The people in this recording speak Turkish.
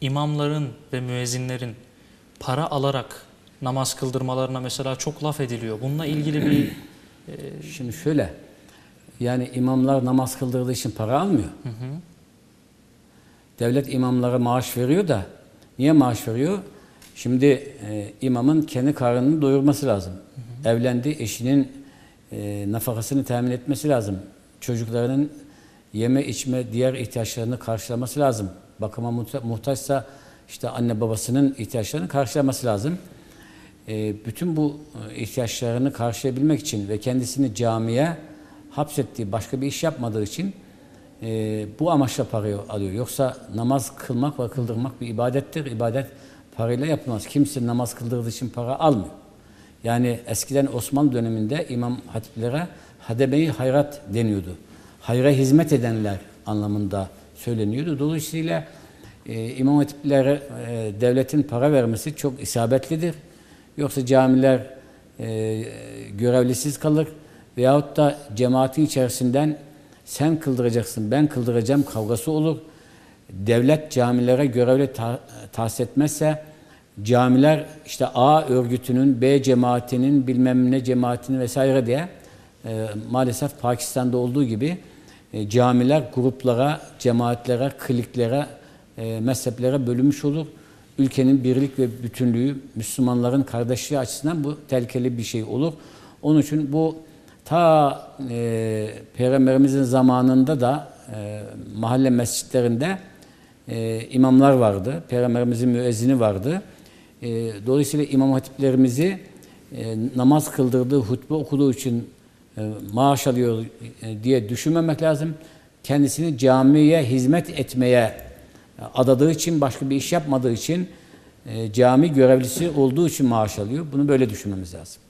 imamların ve müezzinlerin para alarak namaz kıldırmalarına mesela çok laf ediliyor. Bununla ilgili bir Şimdi şöyle, yani imamlar namaz kıldırdığı için para almıyor. Devlet imamlara maaş veriyor da, niye maaş veriyor? Şimdi e, imamın kendi karnını doyurması lazım. Evlendi, eşinin e, nafakasını temin etmesi lazım. Çocuklarının yeme içme diğer ihtiyaçlarını karşılaması lazım. Bakıma muhta- muhtaçsa işte anne babasının ihtiyaçlarını karşılaması lazım. E, bütün bu e, ihtiyaçlarını karşılayabilmek için ve kendisini camiye hapsettiği başka bir iş yapmadığı için e, bu amaçla parayı alıyor. Yoksa namaz kılmak ve kıldırmak bir ibadettir. İbadet parayla yapılmaz. Kimse namaz kıldırdığı için para almıyor. Yani eskiden Osmanlı döneminde imam hatiplere hadebe-i hayrat deniyordu. Hayra hizmet edenler anlamında söyleniyordu. Dolayısıyla e, imam hatiplere e, devletin para vermesi çok isabetlidir. Yoksa camiler e, görevlisiz kalır veyahut da cemaatin içerisinden sen kıldıracaksın, ben kıldıracağım kavgası olur. Devlet camilere görevli ta- tahsis etmezse camiler işte A örgütünün, B cemaatinin, bilmem ne cemaatinin vesaire diye e, maalesef Pakistan'da olduğu gibi e, camiler gruplara, cemaatlere, kliklere, e, mezheplere bölünmüş olur. Ülkenin birlik ve bütünlüğü, Müslümanların kardeşliği açısından bu tehlikeli bir şey olur. Onun için bu ta e, Peygamberimizin zamanında da e, mahalle mescitlerinde e, imamlar vardı. Peygamberimizin müezzini vardı. E, dolayısıyla imam hatiplerimizi e, namaz kıldırdığı, hutbe okuduğu için maaş alıyor e, diye düşünmemek lazım. Kendisini camiye hizmet etmeye adadığı için, başka bir iş yapmadığı için, e, cami görevlisi olduğu için maaş alıyor. Bunu böyle düşünmemiz lazım.